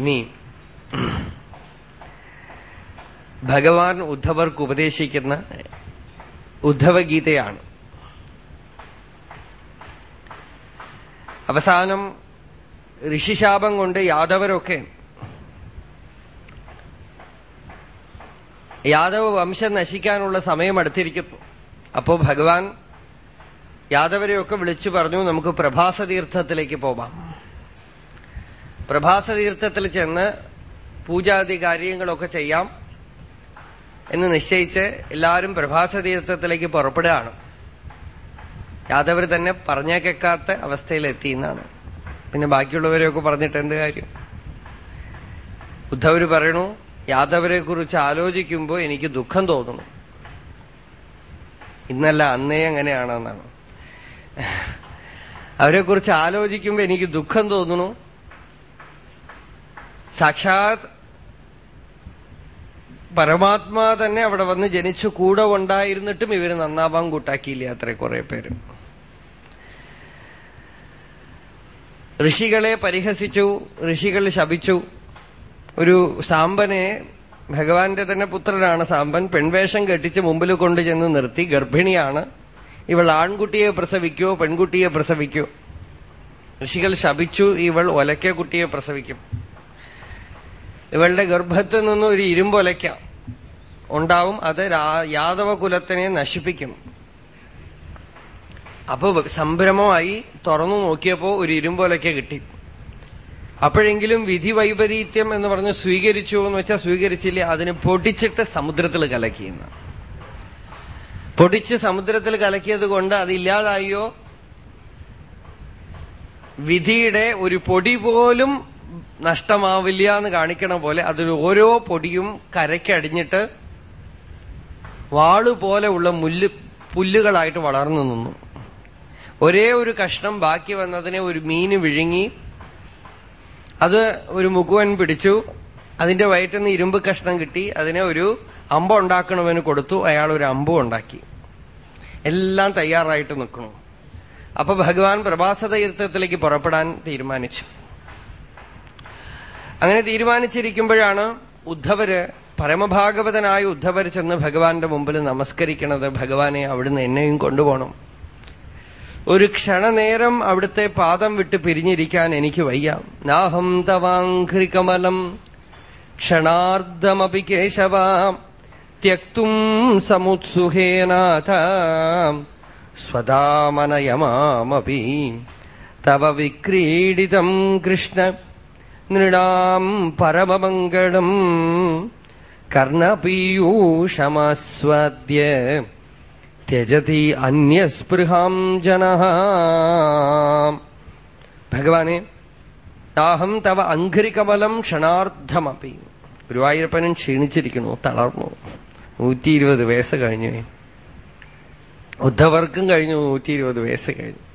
ഇനി ഭഗവാൻ ഉദ്ധവർക്ക് ഉപദേശിക്കുന്ന ഉദ്ധവഗീതയാണ്. അവസാനം ഋഷിശാപം കൊണ്ട് യാദവരൊക്കെ യാദവ വംശം നശിക്കാനുള്ള സമയം അടുത്തിരിക്കുന്നു. അപ്പോ ഭഗവാൻ യാദവരെയൊക്കെ വിളിച്ചു പറഞ്ഞു നമുക്ക് പ്രഭാസതീർത്ഥത്തിലേക്ക് പോവാം പ്രഭാസതീർത്ഥത്തിൽ ചെന്ന് പൂജാതി കാര്യങ്ങളൊക്കെ ചെയ്യാം എന്ന് നിശ്ചയിച്ച് എല്ലാവരും പ്രഭാസതീർത്ഥത്തിലേക്ക് പുറപ്പെടുകയാണ്. യാദവർ തന്നെ പറഞ്ഞേക്കാത്ത അവസ്ഥയിലെത്തി എന്നാണ്. പിന്നെ ബാക്കിയുള്ളവരെയൊക്കെ പറഞ്ഞിട്ട് എന്ത് കാര്യം? ഉദ്ധവര് പറയണു യാദവരെ കുറിച്ച് ആലോചിക്കുമ്പോൾ എനിക്ക് ദുഃഖം തോന്നുന്നു. ഇന്നല്ല അന്നേ അങ്ങനെയാണെന്നാണ്. അവരെ കുറിച്ച് ആലോചിക്കുമ്പോൾ എനിക്ക് ദുഃഖം തോന്നുന്നു. സാക്ഷാത് പരമാത്മാ തന്നെ അവിടെ വന്ന് ജനിച്ചു കൂടെ ഉണ്ടായിരുന്നിട്ടും ഇവർ നന്നാവാൻ കൂട്ടാക്കിയില്ല അത്ര കുറെ പേര്. ഋഷികളെ പരിഹസിച്ചു ഋഷികൾ ശപിച്ചു. ഒരു സാമ്പനെ ഭഗവാന്റെ തന്നെ പുത്രനാണ് സാമ്പൻ പെൺവേഷം കെട്ടിച്ച് മുമ്പിൽ കൊണ്ടുചെന്ന് നിർത്തി ഗർഭിണിയാണ്. ഇവൾ ആൺകുട്ടിയെ പ്രസവിക്കോ പെൺകുട്ടിയെ പ്രസവിക്കോ? ഋഷികൾ ശപിച്ചു ഇവൾ ഒലക്കെ കുട്ടിയെ പ്രസവിക്കും. ഇവളുടെ ഗർഭത്തിൽ നിന്ന് ഒരു ഇരുമ്പൊലയ്ക്ക ഉണ്ടാവും. അത് യാദവ കുലത്തിനെ നശിപ്പിക്കും. അപ്പൊ സംഭ്രമമായി തുറന്നു നോക്കിയപ്പോ ഒരു ഇരുമ്പൊലയ്ക്ക കിട്ടി. അപ്പോഴെങ്കിലും വിധി വൈപരീത്യം എന്ന് പറഞ്ഞ് സ്വീകരിച്ചു എന്ന് വെച്ചാൽ സ്വീകരിച്ചില്ല? അതിന് പൊടിച്ചിട്ട് സമുദ്രത്തിൽ കലക്കിയെന്ന് പൊടിച്ച് സമുദ്രത്തിൽ കലക്കിയത് കൊണ്ട് അതില്ലാതായോ? വിധിയുടെ ഒരു പൊടി പോലും നഷ്ടമാവില്ല എന്ന് കാണിക്കണ പോലെ അതിൽ ഓരോ പൊടിയും കരയ്ക്കടിഞ്ഞിട്ട് വാളുപോലെ ഉള്ള മുല്ല് പുല്ലുകളായിട്ട് വളർന്നു നിന്നു. ഒരേ ഒരു കഷ്ണം ബാക്കി വന്നതിനെ ഒരു മീന് വിഴുങ്ങി അത് ഒരു മുഖുവൻ പിടിച്ചു അതിന്റെ വയറ്റിൽ നിന്ന് ഇരുമ്പ് കഷ്ണം കിട്ടി അതിനെ ഒരു അമ്പ ഉണ്ടാക്കണവന് കൊടുത്തു അയാൾ ഒരു അമ്പും ഉണ്ടാക്കി. എല്ലാം തയ്യാറായിട്ട് നിൽക്കണു അപ്പൊ ഭഗവാൻ പ്രഭാസ തീർത്ഥത്തിലേക്ക് പുറപ്പെടാൻ തീരുമാനിച്ചു. അങ്ങനെ തീരുമാനിച്ചിരിക്കുമ്പോഴാണ് ഉദ്ധവര് പരമഭാഗവതനായ ഉദ്ധവർ ചെന്ന് ഭഗവാന്റെ മുമ്പിൽ നമസ്കരിക്കണത്. ഭഗവാനെ അവിടുന്ന് എന്നെയും കൊണ്ടുപോകണം. ഒരു ക്ഷണനേരം അവിടുത്തെ പാദം വിട്ട് പിരിഞ്ഞിരിക്കാൻ എനിക്ക് വയ്യ. നാഹം തവാഘ്രികമലം ക്ഷണാർദ്ധമപി കേശവ. ത്യക്തും സമുത്സുഹേനാഥ സ്വതാമനയമാമപി. തവ വിക്രീഡിതം കൃഷ്ണ. നൃണാം പരമമംഗളം കർണപീയൂഷമാസ്വാദ്യ ത്യജതി അന്യസ്പൃഹാം ജന ഭഗവാനെ ദാഹം തവ അഘ്രികമലം ക്ഷണാർത്ഥമപി ഗുരുവായൂരപ്പനും ക്ഷീണിച്ചിരിക്കുന്നു തളർന്നു. നൂറ്റി ഇരുപത് വയസ്സ് കഴിഞ്ഞു. ഉദ്ധവർക്കും കഴിഞ്ഞു നൂറ്റി ഇരുപത് വയസ്സ് കഴിഞ്ഞു.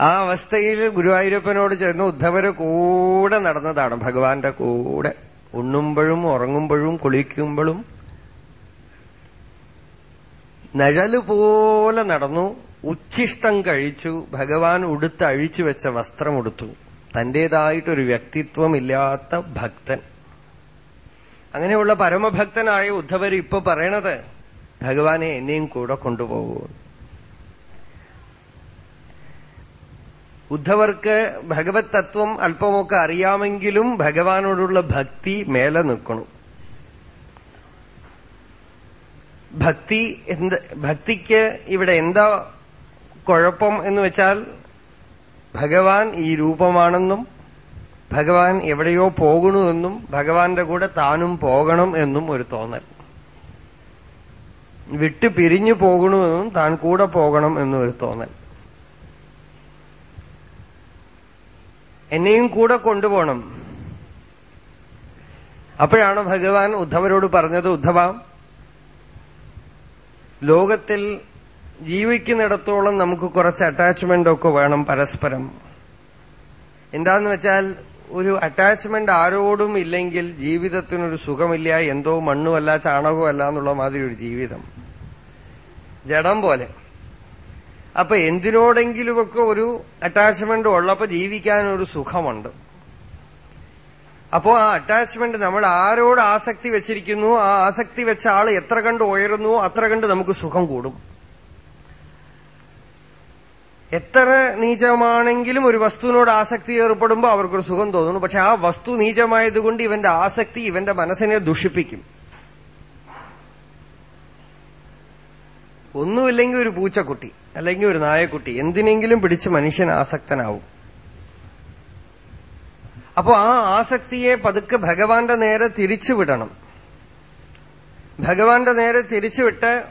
ആ അവസ്ഥയിൽ ഗുരുവായൂരപ്പനോട് ചേർന്ന് ഉദ്ധവരെ കൂടെ നടന്നതാണ്. ഭഗവാന്റെ കൂടെ. ഉണ്ണുമ്പോഴും ഉറങ്ങുമ്പോഴും കുളിക്കുമ്പോഴും നിഴൽ പോലെ നടന്നു. ഉച്ഛിഷ്ടം കഴിച്ചു. ഭഗവാൻ ഉടുത്ത് അഴിച്ചു വെച്ച വസ്ത്രം ഉടുത്തു. തന്റേതായിട്ടൊരു വ്യക്തിത്വമില്ലാത്ത ഭക്തൻ. അങ്ങനെയുള്ള പരമഭക്തനായ ഉദ്ധവർ ഇപ്പൊ പറയണത് ഭഗവാനെ എന്നെയും കൂടെ കൊണ്ടുപോകൂ. ഉദ്ധവർക്ക് ഭഗവത് തത്വം അല്പമൊക്കെ അറിയാമെങ്കിലും ഭഗവാനോടുള്ള ഭക്തി മേലെ നിൽക്കണം. ഭക്തി എന്ത് ഭക്തിക്ക് ഇവിടെ എന്താ കുഴപ്പം എന്ന് വെച്ചാൽ ഭഗവാൻ ഈ രൂപമാണെന്നും ഭഗവാൻ എവിടെയോ പോകണമെന്നും ഭഗവാന്റെ കൂടെ താനും പോകണം എന്നും ഒരു തോന്നൽ. വിട്ടു പിരിഞ്ഞു പോകണമെന്നും താൻ കൂടെ പോകണം എന്നും ഒരു തോന്നൽ. എന്നെയും കൂടെ കൊണ്ടുപോകണം. അപ്പോഴാണ് ഭഗവാൻ ഉദ്ധവരോട് പറഞ്ഞത് ഉദ്ധവ ലോകത്തിൽ ജീവിക്കുന്നിടത്തോളം നമുക്ക് കുറച്ച് അറ്റാച്ച്മെന്റ് ഒക്കെ വേണം പരസ്പരം. എന്താന്ന് വെച്ചാൽ ഒരു അറ്റാച്ച്മെന്റ് ആരോടും ഇല്ലെങ്കിൽ ജീവിതത്തിനൊരു സുഖമില്ല എന്തോ മണ്ണുമല്ല ചാണകമല്ല എന്നുള്ള മാതിരി ഒരു ജീവിതം. ജഡം പോലെ. അപ്പൊ എന്തിനോടെങ്കിലുമൊക്കെ ഒരു അറ്റാച്ച്മെന്റ് ഉള്ളപ്പോ ജീവിക്കാൻ ഒരു സുഖമുണ്ട്. അപ്പോ ആ അറ്റാച്ച്മെന്റ് നമ്മൾ ആരോട് ആസക്തി വെച്ചിരിക്കുന്നു ആ ആസക്തി വെച്ച ആൾ എത്ര കണ്ട് ഉയരുന്നു അത്ര കണ്ട് നമുക്ക് സുഖം കൂടും. എത്ര നീചമാണെങ്കിലും ഒരു വസ്തുവിനോട് ആസക്തി ഏർപ്പെടുമ്പോൾ അവർക്കൊരു സുഖം തോന്നുന്നു. പക്ഷെ ആ വസ്തു നീചമായതുകൊണ്ട് ഇവന്റെ ആസക്തി ഇവന്റെ മനസ്സിനെ ദുഷിപ്പിക്കും. ഒന്നുമില്ലെങ്കിൽ ഒരു പൂച്ചക്കുട്ടി. അല്ലെങ്കിൽ ഒരു നായക്കുട്ടി എന്തിനെങ്കിലും പിടിച്ച് മനുഷ്യൻ ആസക്തനാവും. അപ്പോ ആ ആസക്തിയെ പതുക്കെ ഭഗവാന്റെ നേരെ തിരിച്ചുവിടണം. ഭഗവാന്റെ നേരെ തിരിച്ചുവിട്ട്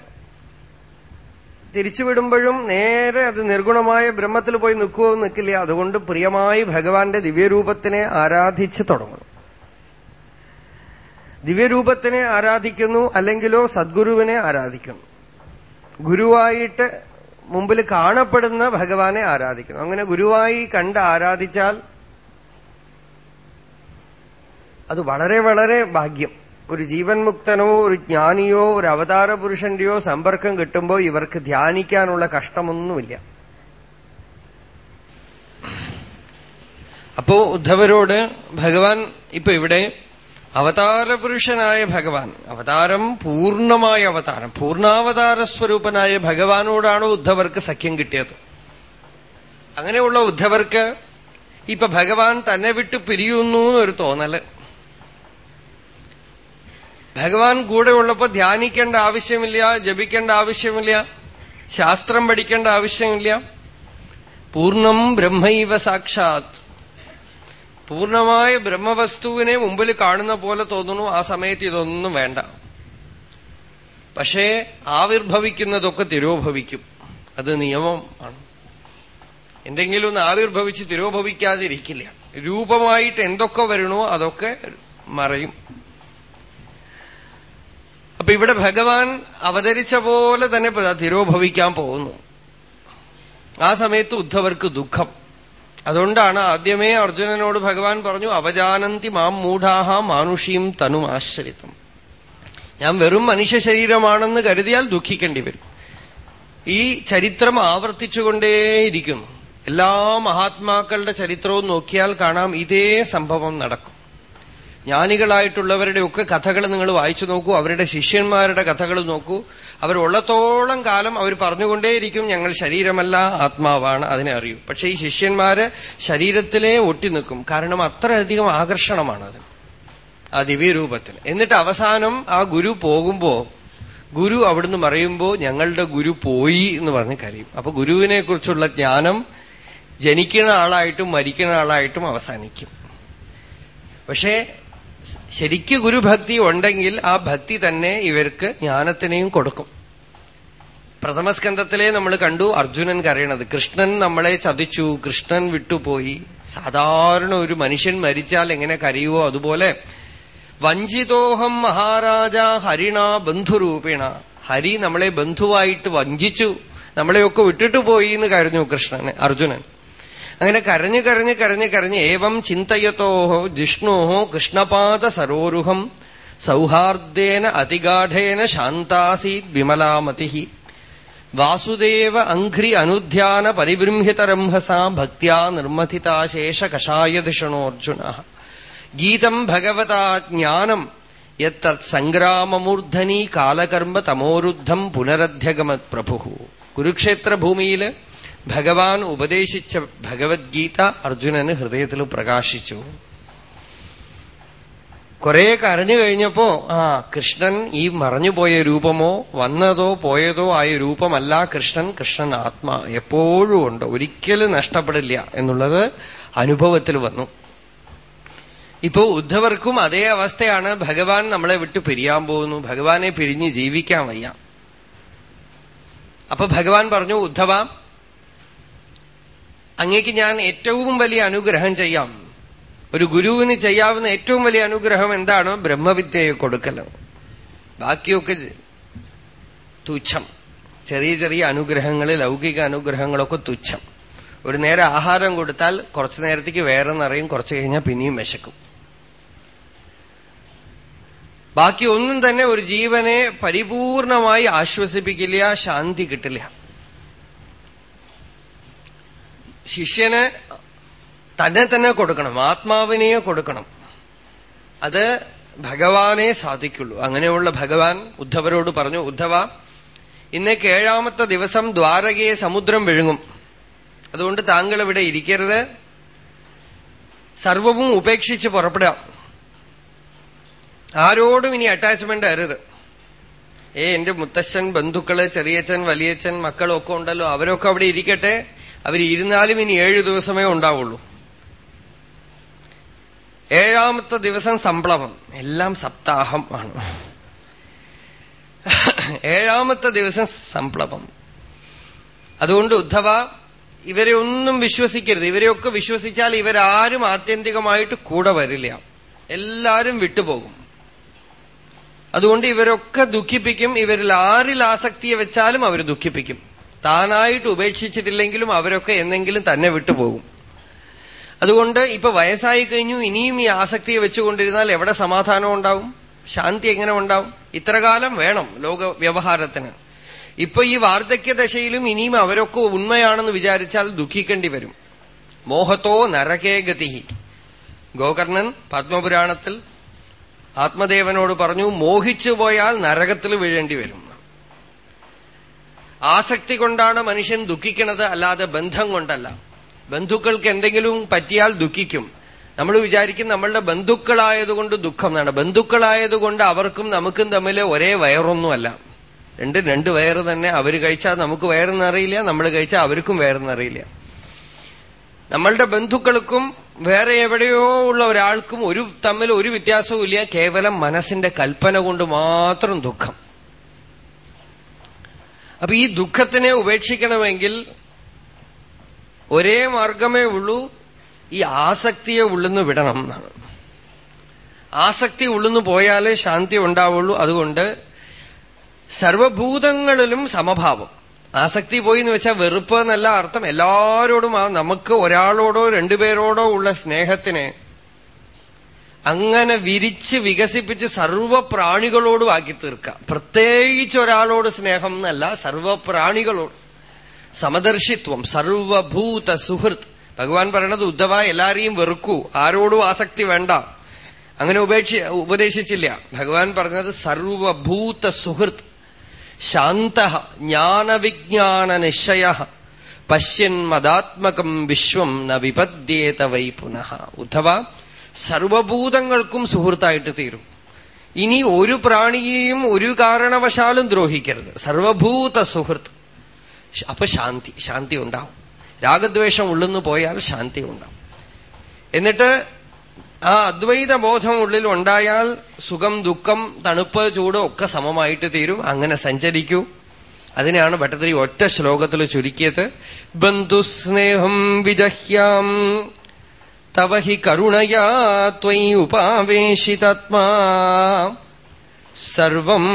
തിരിച്ചുവിടുമ്പോഴും നേരെ അത് നിർഗുണമായ ബ്രഹ്മത്തിൽ പോയി നിൽക്കുവോ നിൽക്കില്ല. അതുകൊണ്ട് പ്രിയമായി ഭഗവാന്റെ ദിവ്യരൂപത്തിനെ ആരാധിച്ചു തുടങ്ങണം. ദിവ്യരൂപത്തിനെ ആരാധിക്കുന്നു അല്ലെങ്കിലോ സദ്ഗുരുവിനെ ആരാധിക്കുന്നു ഗുരുവായിട്ട് മുമ്പിൽ കാണപ്പെടുന്ന ഭഗവാനെ ആരാധിക്കുന്നു. അങ്ങനെ ഗുരുവായി കണ്ട് ആരാധിച്ചാൽ അത് വളരെ വളരെ ഭാഗ്യം. ഒരു ജീവൻ മുക്തനോ ഒരു ജ്ഞാനിയോ ഒരു അവതാര പുരുഷന്റെയോ സമ്പർക്കം കിട്ടുമ്പോൾ ഇവർക്ക് ധ്യാനിക്കാനുള്ള കഷ്ടമൊന്നുമില്ല. അപ്പോ ഉദ്ധവരോട് ഭഗവാൻ ഇപ്പൊ ഇവിടെ അവതാര പുരുഷനായ ഭഗവാൻ. അവതാരം പൂർണമായ അവതാരം. പൂർണാവതാര സ്വരൂപനായ ഭഗവാനോടാണ് ഉദ്ധവർക്ക് സഖ്യം കിട്ടിയത്? അങ്ങനെയുള്ള ഉദ്ധവർക്ക് ഇപ്പൊ ഭഗവാൻ തന്നെ വിട്ട് പിരിയുന്നു എന്നൊരു തോന്നൽ. ഭഗവാൻ കൂടെ ഉള്ളപ്പോ ധ്യാനിക്കേണ്ട ആവശ്യമില്ല ജപിക്കേണ്ട ആവശ്യമില്ല ശാസ്ത്രം പഠിക്കേണ്ട ആവശ്യമില്ല. പൂർണം ബ്രഹ്മൈവ സാക്ഷാത്. പൂർണമായ ബ്രഹ്മവസ്തുവിനെ മുമ്പിൽ കാണുന്ന പോലെ തോന്നുന്നു. ആ സമയത്ത് ഇതൊന്നും വേണ്ട. പക്ഷേ ആവിർഭവിക്കുന്നതൊക്കെ തിരോഭവിക്കും. അത് നിയമം ആണ്. എന്തെങ്കിലും ഒന്ന് ആവിർഭവിച്ച് തിരോഭവിക്കാതിരിക്കില്ല. രൂപമായിട്ട് എന്തൊക്കെ വരണോ അതൊക്കെ മറയും. അപ്പൊ ഇവിടെ ഭഗവാൻ അവതരിച്ച പോലെ തന്നെ തിരോഭവിക്കാൻ പോകുന്നു. ആ സമയത്ത് ഉദ്ധവർക്ക് ദുഃഖം. അതുകൊണ്ടാണ് ആദ്യമേ അർജുനനോട് ഭഗവാൻ പറഞ്ഞു അവജാനന്തി മാം മൂഢാഹ മാനുഷിയും തനും ആശ്രിതം. ഞാൻ വെറും മനുഷ്യ ശരീരമാണെന്ന് കരുതിയാൽ ദുഃഖിക്കേണ്ടി വരും. ഈ ചരിത്രം ആവർത്തിച്ചുകൊണ്ടേയിരിക്കുന്നു. എല്ലാ മഹാത്മാക്കളുടെ ചരിത്രവും നോക്കിയാൽ കാണാം ഇതേ സംഭവം നടക്കും. ജ്ഞാനികളായിട്ടുള്ളവരുടെ ഒക്കെ കഥകൾ നിങ്ങൾ വായിച്ചു നോക്കൂ അവരുടെ ശിഷ്യന്മാരുടെ കഥകൾ നോക്കൂ. അവർ ഉള്ളത്തോളം കാലം അവർ പറഞ്ഞുകൊണ്ടേയിരിക്കും ഞങ്ങൾ ശരീരമല്ല ആത്മാവാണ് അതിനെ അറിയൂ. പക്ഷെ ഈ ശിഷ്യന്മാര് ശരീരത്തിലേ ഒട്ടി നിൽക്കും. കാരണം അത്രയധികം ആകർഷണമാണ് അത്. ആ ദിവ്യരൂപത്തിൽ. എന്നിട്ട് അവസാനം ആ ഗുരു പോകുമ്പോ ഗുരു അവിടുന്ന് പറയുമ്പോ ഞങ്ങളുടെ ഗുരു പോയി എന്ന് പറഞ്ഞ് കരയും. അപ്പൊ ഗുരുവിനെ കുറിച്ചുള്ള ജ്ഞാനം ജനിക്കുന്ന ആളായിട്ടും മരിക്കുന്ന ആളായിട്ടും അവസാനിക്കും. പക്ഷേ ശരിക്ക് ഗുരുഭക്തി ഉണ്ടെങ്കിൽ ആ ഭക്തി തന്നെ ഇവർക്ക് ജ്ഞാനത്തിനെയും കൊടുക്കും. പ്രഥമസ്കന്ധത്തിലെ നമ്മൾ കണ്ടു അർജുനൻ കരയണത്. കൃഷ്ണൻ നമ്മളെ ചതിച്ചു കൃഷ്ണൻ വിട്ടുപോയി. സാധാരണ ഒരു മനുഷ്യൻ മരിച്ചാൽ എങ്ങനെ കരയുവോ അതുപോലെ വഞ്ചിതോഹം മഹാരാജ ഹരിണ ബന്ധുരൂപിണ. ഹരി നമ്മളെ ബന്ധുവായിട്ട് വഞ്ചിച്ചു. നമ്മളെയൊക്കെ വിട്ടിട്ട് പോയി എന്ന് കരഞ്ഞു കൃഷ്ണന് അർജുനൻ. അങ്ങനെ കരഞ്ഞു കരഞ്ഞു കരഞ്ഞു കരഞ്ഞ് ഏവം ചിന്തയത്തോ ജിഷ്ണോ കൃഷ്ണപാദ സരോരുഹം സൗഹാർദ്ദേന അതിഗാഠേന ശാന്താസീത് വിമലാമതി വാസുദേവ അംഘ്രി അനുധ്യാന പരിബൃംഹിതരംഹസാ ഭക്യാ നിർമ്മഥിതാശേഷ കഷായധിഷണോർജുന ഗീതം ഭഗവതാ ജ്ഞാനം യത്തത് സംഗ്രാമമൂർധനി കാലകർമ്മ തമോരുദ്ധം പുനരധ്യഗമത് പ്രഭു. കുരുക്ഷേത്ര ഭൂമിയിൽ ഭഗവാൻ ഉപദേശിച്ച ഭഗവത്ഗീത അർജുനന് ഹൃദയത്തിൽ പ്രകാശിച്ചു. കുറെ കരഞ്ഞു കഴിഞ്ഞപ്പോ ആ കൃഷ്ണൻ ഈ മറഞ്ഞുപോയ രൂപമോ വന്നതോ പോയതോ ആയ രൂപമല്ല കൃഷ്ണൻ. കൃഷ്ണൻ ആത്മാ എപ്പോഴും ഉണ്ട്. ഒരിക്കലും നഷ്ടപ്പെടില്ല എന്നുള്ളത് അനുഭവത്തിൽ വന്നു. ഇപ്പോ ഉദ്ധവർക്കും അതേ അവസ്ഥയാണ്. ഭഗവാൻ നമ്മളെ വിട്ട് പിരിയാൻ പോകുന്നു. ഭഗവാനെ പിരിഞ്ഞ് ജീവിക്കാൻ വയ്യ. അപ്പൊ ഭഗവാൻ പറഞ്ഞു ഉദ്ധവ അങ്ങേക്ക് ഞാൻ ഏറ്റവും വലിയ അനുഗ്രഹം ചെയ്യാം. ഒരു ഗുരുവിന് ചെയ്യാവുന്ന ഏറ്റവും വലിയ അനുഗ്രഹം എന്താണ്? ബ്രഹ്മവിദ്യയെ കൊടുക്കൽ ബാക്കിയൊക്കെ തുച്ഛം. ചെറിയ ചെറിയ അനുഗ്രഹങ്ങൾ ലൗകിക അനുഗ്രഹങ്ങളൊക്കെ തുച്ഛം. ഒരു നേരം ആഹാരം കൊടുത്താൽ കുറച്ചു നേരത്തേക്ക് വേറെ നിറയും കുറച്ചു കഴിഞ്ഞാൽ പിന്നെയും വിശക്കും. ബാക്കി ഒന്നും തന്നെ ഒരു ജീവനെ പരിപൂർണമായി ആശ്വസിപ്പിക്കില്ല ശാന്തി കിട്ടില്ല. ശിഷ്യന് തന്നെ തന്നെ കൊടുക്കണം ആത്മാവിനെ കൊടുക്കണം. അത് ഭഗവാനെ സാധിക്കുള്ളൂ. അങ്ങനെയുള്ള ഭഗവാൻ ഉദ്ധവരോട് പറഞ്ഞു ഉദ്ധവ ഇന്നേക്ക് ഏഴാമത്തെ ദിവസം ദ്വാരകയെ സമുദ്രം വിഴുങ്ങും. അതുകൊണ്ട് താങ്കൾ ഇവിടെ ഇരിക്കരുത്. സർവവും ഉപേക്ഷിച്ച് പുറപ്പെടാം ആരോടും ഇനി അറ്റാച്ച്മെന്റ് അരുത്. ഏ എന്റെ മുത്തശ്ശൻ ബന്ധുക്കൾ ചെറിയച്ഛൻ വലിയച്ഛൻ മക്കളൊക്കെ ഉണ്ടല്ലോ അവരൊക്കെ അവിടെ ഇരിക്കട്ടെ. അവരിരുന്നാലും ഇനി ഏഴു ദിവസമേ ഉണ്ടാവുള്ളൂ. ഏഴാമത്തെ ദിവസം സംപ്ലവം. എല്ലാം സപ്താഹം ആണ്. ഏഴാമത്തെ ദിവസം സംപ്ലവം. അതുകൊണ്ട് ഉദ്ധവ ഇവരെ ഒന്നും വിശ്വസിക്കരുത്. ഇവരെയൊക്കെ വിശ്വസിച്ചാൽ ഇവരാരും ആത്യന്തികമായിട്ട് കൂടെ വരില്ല. എല്ലാരും വിട്ടുപോകും. അതുകൊണ്ട് ഇവരൊക്കെ ദുഃഖിപ്പിക്കും. ഇവരിൽ ആരിൽ ആസക്തിയെ വെച്ചാലും അവർ ദുഃഖിപ്പിക്കും. താനായിട്ട് ഉപേക്ഷിച്ചിട്ടില്ലെങ്കിലും അവരൊക്കെ എന്നെങ്കിലും തന്നെ വിട്ടുപോകും. അതുകൊണ്ട് ഇപ്പൊ വയസ്സായി കഴിഞ്ഞു ഇനിയും ഈ ആസക്തിയെ വെച്ചുകൊണ്ടിരുന്നാൽ എവിടെ സമാധാനം ഉണ്ടാവും? ശാന്തി എങ്ങനെ ഉണ്ടാവും? ഇത്രകാലം വേണം ലോക വ്യവഹാരത്തിന്. ഇപ്പൊ ഈ വാർദ്ധക്യ ദശയിലും ഇനിയും അവരൊക്കെ ഉണ്മയാണെന്ന് വിചാരിച്ചാൽ ദുഃഖിക്കേണ്ടി വരും. മോഹത്തോ നരകേ ഗതി. ഗോകർണൻ പത്മപുരാണത്തിൽ ആത്മദേവനോട് പറഞ്ഞു മോഹിച്ചു പോയാൽ നരകത്തിൽ വീഴേണ്ടി വരും. ആസക്തി കൊണ്ടാണ് മനുഷ്യൻ ദുഃഖിക്കുന്നത് അല്ലാതെ ബന്ധം കൊണ്ടല്ല. ബന്ധുക്കൾക്ക് എന്തെങ്കിലും പറ്റിയാൽ ദുഃഖിക്കും. നമ്മൾ വിചാരിക്കും നമ്മളുടെ ബന്ധുക്കളായതുകൊണ്ട് ദുഃഖം എന്നാണ് ബന്ധുക്കളായതുകൊണ്ട് അവർക്കും നമുക്കും തമ്മിൽ ഒരേ വയറൊന്നുമല്ല. രണ്ട് രണ്ട് വയറ് തന്നെ അവർ കഴിച്ചാൽ നമുക്ക് വയറെന്നറിയില്ല നമ്മൾ കഴിച്ചാൽ അവർക്കും വയറെന്നറിയില്ല നമ്മളുടെ ബന്ധുക്കൾക്കും വേറെ എവിടെയോ ഉള്ള ഒരാൾക്കും ഒരു തമ്മിൽ ഒരു വ്യത്യാസവും ഇല്ല കേവലം മനസ്സിന്റെ കൽപ്പന കൊണ്ട് മാത്രം ദുഃഖം. അപ്പൊ ഈ ദുഃഖത്തിനെ ഉപേക്ഷിക്കണമെങ്കിൽ ഒരേ മാർഗമേ ഉള്ളൂ ഈ ആസക്തിയെ ഉള്ളുന്ന് വിടണം എന്നാണ്. ആസക്തി ഉള്ളുന്ന് പോയാലേ ശാന്തി ഉണ്ടാവുള്ളൂ. അതുകൊണ്ട് സർവഭൂതങ്ങളിലും സമഭാവം. ആസക്തി പോയി എന്ന് വെച്ചാൽ വെറുപ്പ് എന്നല്ല അർത്ഥം. എല്ലാരോടും നമുക്ക് ഒരാളോടോ രണ്ടുപേരോടോ ഉള്ള സ്നേഹത്തിനെ അങ്ങനെ വിരിച്ച് വികസിപ്പിച്ച് സർവപ്രാണികളോടും ആക്കി തീർക്ക പ്രത്യേകിച്ച് ഒരാളോട് സ്നേഹം എന്നല്ല സർവപ്രാണികളോട്. സമദർശിത്വം സർവഭൂത സുഹൃത്ത് ഭഗവാൻ പറയണത് ഉദ്ധവ എല്ലാരെയും വെറുക്കൂ ആരോടും ആസക്തി വേണ്ട. അങ്ങനെ ഉപേക്ഷി ഉപദേശിച്ചില്ല. ഭഗവാൻ പറഞ്ഞത് സർവഭൂത സുഹൃത്ത് ശാന്ത ജ്ഞാനവിജ്ഞാന നിശ്ചയ. പശ്യൻ മതാത്മകം വിശ്വം ന വിപദ്യേത വൈ പുനഃ. ഉദ്ധവ സർവഭൂതങ്ങൾക്കും സുഹൃത്തായിട്ട് തീരും. ഇനി ഒരു പ്രാണിയെയും ഒരു കാരണവശാലും ദ്രോഹിക്കരുത്. സർവഭൂത സുഹൃത്ത്. അപ്പൊ ശാന്തി ശാന്തി ഉണ്ടാവും. രാഗദ്വേഷം ഉള്ളെന്ന് പോയാൽ ശാന്തി ഉണ്ടാവും. എന്നിട്ട് ആ അദ്വൈത ബോധം ഉള്ളിൽ ഉണ്ടായാൽ സുഖം ദുഃഖം തണുപ്പ് ചൂട് ഒക്കെ സമമായിട്ട് തീരും. അങ്ങനെ സഞ്ചരിക്കൂ. അതിനെയാണ് ഭട്ടതിരി ഒറ്റ ശ്ലോകത്തിൽ ചുരുക്കിയത്. ബന്ധുസ്നേഹം വിജഹ്യാം. തവ ഹി കരുണയാ ത്വയി ഉപാവേശിതാത്മാ. സർവം